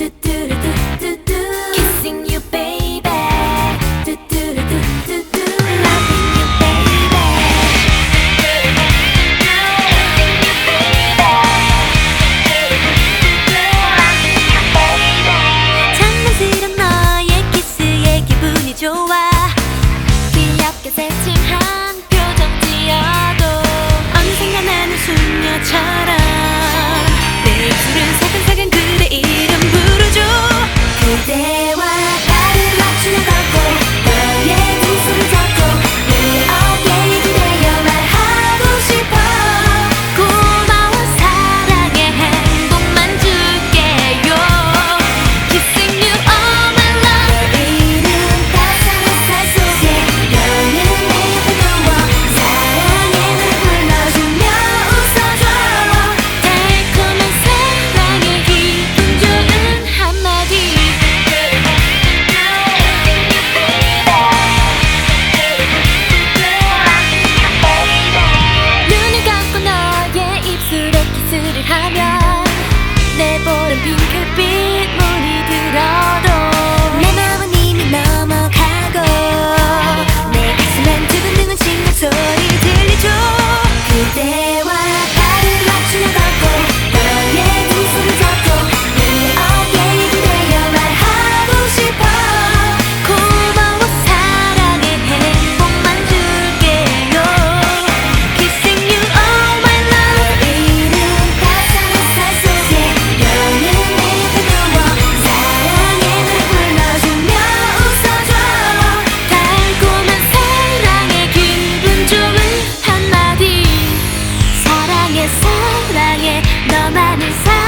do do do 사랑해. 너만을 사랑해